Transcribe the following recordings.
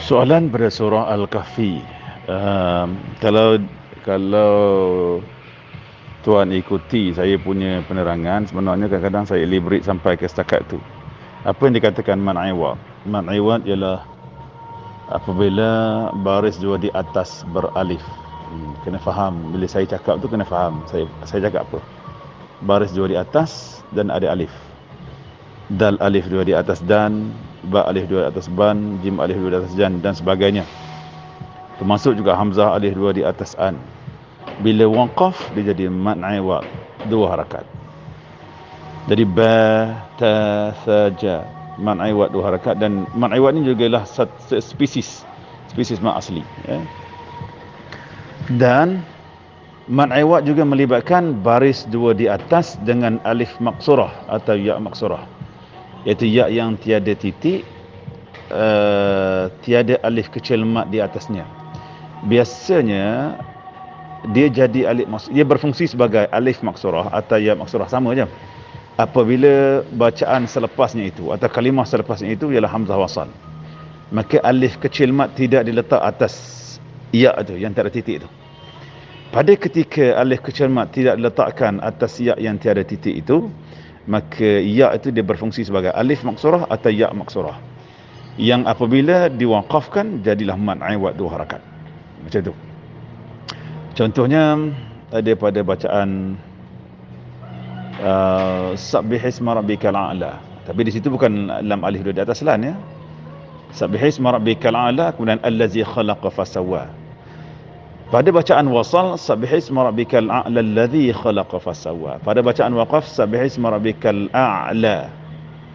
Soalan pada surah Al-Kahfi. Um, kalau kalau tuan ikuti saya punya penerangan, sebenarnya kadang-kadang saya elaborate sampai ke setakat tu. Apa yang dikatakan man'iwat? Man'iwat ialah apabila baris dua di atas beralif. Hmm, kena faham. Bila saya cakap tu kena faham. Saya saya cakap apa? Baris dua di atas dan ada alif. Dal alif dua di atas dan ba alif dua di atas ban, jim alif dua di atas jan dan sebagainya. Termasuk juga hamzah alif dua di atas an. Bila waqaf dia jadi mad'i wa dua harakat. Jadi ba ta sa ja mad'i wa dua harakat dan mad'i wa ni juga lah spesies spesies mak asli ya. Dan mad'i wa juga melibatkan baris dua di atas dengan alif maksurah atau ya maksurah iaitu ya yang tiada titik uh, tiada alif kecil mat di atasnya. Biasanya dia jadi alif dia berfungsi sebagai alif maksurah atau ya maksurah sama je. Apabila bacaan selepasnya itu atau kalimah selepasnya itu ialah hamzah wasal. Maka alif kecil mat tidak diletak atas ya itu yang tiada titik itu pada ketika alif kecil mat tidak diletakkan atas ya yang tiada titik itu maka ya itu dia berfungsi sebagai alif maksurah atau ya maksurah yang apabila diwakafkan jadilah mat aiwat dua harakat. Macam tu. Contohnya ada pada bacaan uh, sabbihisma rabbikal a'la. Tapi di situ bukan lam alif dua di atas lan ya. Sabbihisma rabbikal a'la kemudian allazi khalaqa fasawwa pada bacaan wasal sabbihisma rabbikal a'la alladhi khalaqa fasawwa. Pada bacaan waqaf sabbihisma rabbikal a'la.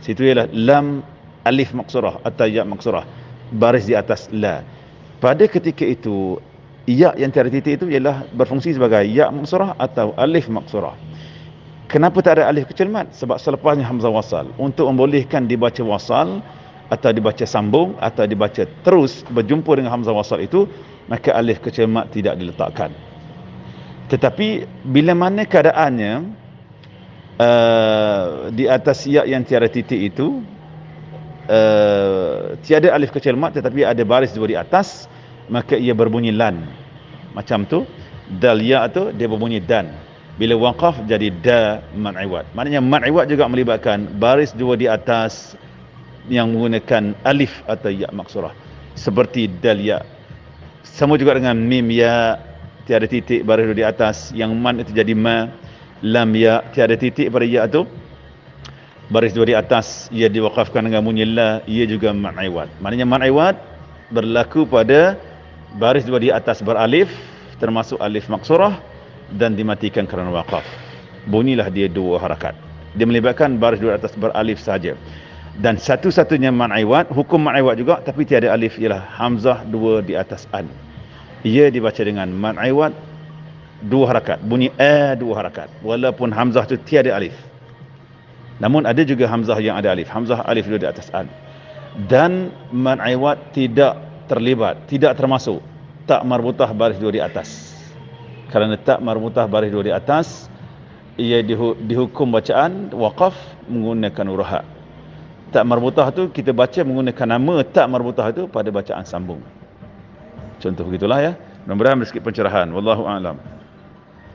Situ ialah lam alif maksurah atau ya maksurah. Baris di atas la. Pada ketika itu ya yang tiada titik itu ialah berfungsi sebagai ya maksurah atau alif maksurah. Kenapa tak ada alif kecil mat? Sebab selepasnya hamzah wasal. Untuk membolehkan dibaca wasal atau dibaca sambung atau dibaca terus berjumpa dengan hamzah wasal itu maka alif kecil mat tidak diletakkan. Tetapi bila mana keadaannya uh, di atas ya yang tiada titik itu uh, tiada alif kecil mat tetapi ada baris dua di atas maka ia berbunyi lan. Macam tu dal ya tu dia berbunyi dan. Bila waqaf jadi da mat iwad maknanya mat iwad juga melibatkan baris dua di atas yang menggunakan alif atau ya maksurah. Seperti dal ya. Sama juga dengan mim ya tiada titik baris di atas. Yang man itu jadi ma lam ya tiada titik pada ya itu baris dua di atas. Ia diwakafkan dengan bunyi la ia juga ma'aiwat. Maknanya ma'aiwat berlaku pada baris dua di atas beralif termasuk alif maksurah dan dimatikan kerana wakaf. Bunyilah dia dua harakat. Dia melibatkan baris dua di atas beralif saja dan satu-satunya man'iwat hukum man'iwat juga tapi tiada alif ialah hamzah dua di atas an. Ia dibaca dengan man'iwat dua harakat bunyi a dua harakat. Walaupun hamzah tu tiada alif. Namun ada juga hamzah yang ada alif. Hamzah alif dua di atas an. Dan man'iwat tidak terlibat tidak termasuk. Tak marbutah baris dua di atas. Kerana tak marbutah baris dua di atas ia dihukum bacaan waqaf menggunakan urahat tak marbutah tu kita baca menggunakan nama tak marbutah tu pada bacaan sambung. Contoh begitulah ya. Mudah-mudahan sikit pencerahan. Wallahu a'lam.